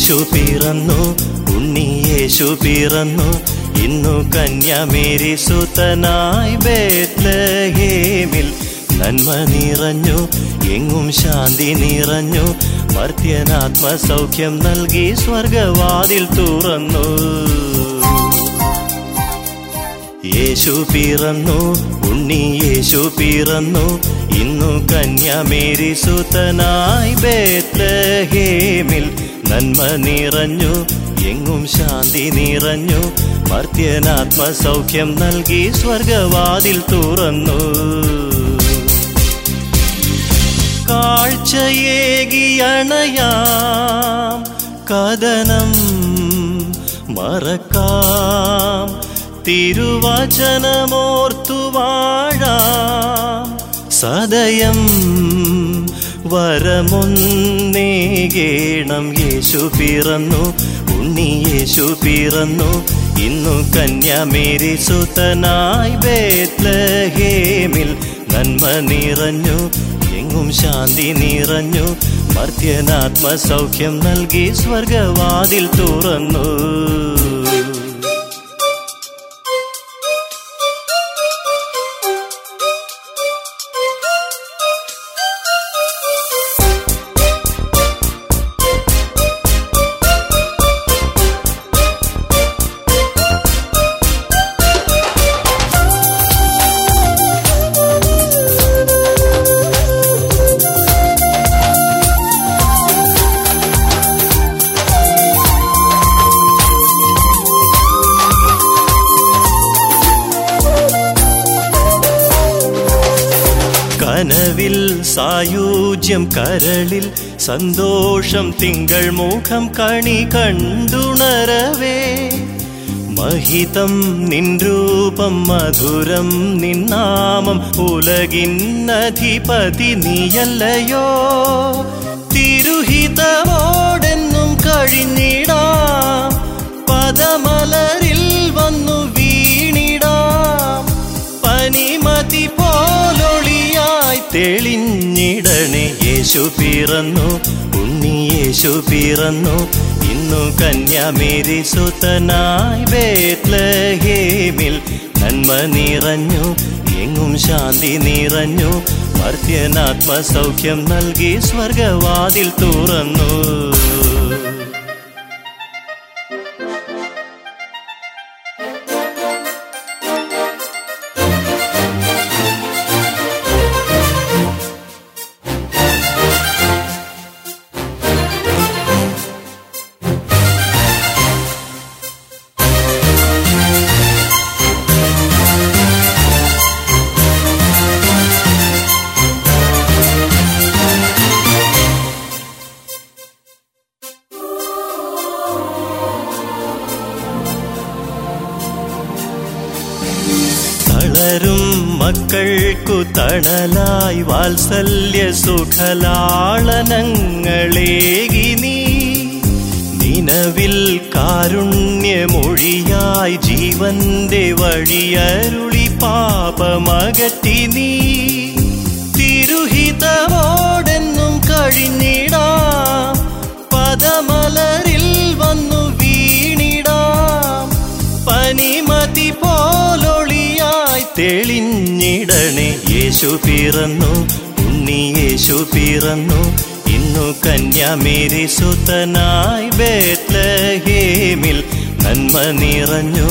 യേശു പിറന്നു ഉണ്ണി യേശു പിറന്നു. ഇന്നു കന്യാമേരി സുതനായി ബേത്ലഹേമിൽ നന്മ നിറഞ്ഞു എങ്ങും ശാന്തി നിറഞ്ഞു. മർത്യനാത്മസൗഖ്യം നൽകി സ്വർഗവാതിൽ തുറന്നു. യേശു പിറന്നു ഉണ്ണി യേശു പിറന്നു. ഇന്നു കന്യാമേരി സുതനായി ബേത്ലഹേമിൽ നന്മ നിറഞ്ഞു എങ്ങും ശാന്തി നിറഞ്ഞു. മർത്യനാത്മസൗഖ്യം നൽകി സ്വർഗവാതിൽ തുറന്നു. കാഴ്ചയേകിയണയാം കഥനം മറക്കാം. തിരുവചനമോർത്തു വാഴാം സദയം വരമൊന്നേകേണം യേശു പിറന്നു ഉണ്ണി യേശു പിറന്നു. ഇന്നു കന്യാമേരി സുതനായി ബേത്ലഹേമിൽ നന്മ നിറഞ്ഞു എങ്ങും ശാന്തി നിറഞ്ഞു. മർത്യനാത്മസൗഖ്യം നൽകി സ്വർഗവാതിൽ തുറന്നു. സായൂജ്യം കരളിൽ സന്തോഷം തിങ്കൾ മുഖം കണി കണ്ടുണരവേ. മഹിതം നിൻ രൂപം മധുരം നിന്നാമം ഉലകിന്നധിപതി നീയല്ലയോ. തിരുഹിതമോടെന്നും കഴിഞ്ഞിടാം. പദമലരിൽ വന്നു യേശു പിറന്നു ഉണ്ണി യേശു പിറന്നു. ഇന്നു കന്യാമേരി സുതനായി ബേത്ലഹേമിൽ നന്മ നിറഞ്ഞു എങ്ങും ശാന്തി നിറഞ്ഞു. മർത്യനാത്മസൗഖ്യം നൽകി സ്വർഗവാതിൽ തുറന്നു. തളരും മക്കൾക്കു തണലായി വാത്സല്യ സുഖലാളനങ്ങളേകി നീ. നിലവിൽ കാരുണ്യമൊഴിയായി ജീവന്റെ വഴിയരുളി പാപമകറ്റി നീ. തിരുഹിതമോടെന്നും തെളിഞ്ഞിടണേ യേശു പിറന്നു ഉണ്ണി യേശു പിറന്നു. ഇന്നു കന്യാമേരി സുതനായി ബേത്ലഹേമിൽ നന്മ നിറഞ്ഞു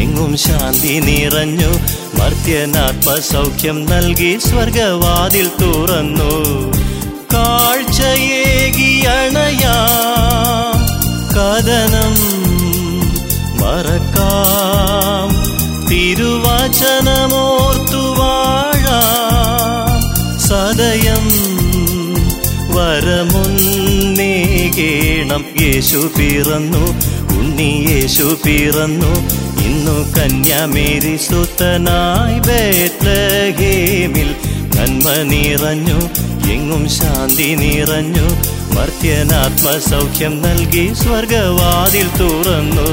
എങ്ങും ശാന്തി നിറഞ്ഞു. മർത്യനാത്മ സൗഖ്യം നൽകി സ്വർഗവാതിൽ തുറന്നു. വരമൊന്നേകേണം യേശു പിറന്നു ഉണ്ണി യേശു പിറന്നു. ഇന്നു കന്യാമേരി സുത്തനായി ബേത്ലഹേമിൽ നന്മ നിറഞ്ഞു എങ്ങും ശാന്തി നിറഞ്ഞു. മർത്യനാത്മസൗഖ്യം നൽകി സ്വർഗവാതിൽ തുറന്നു.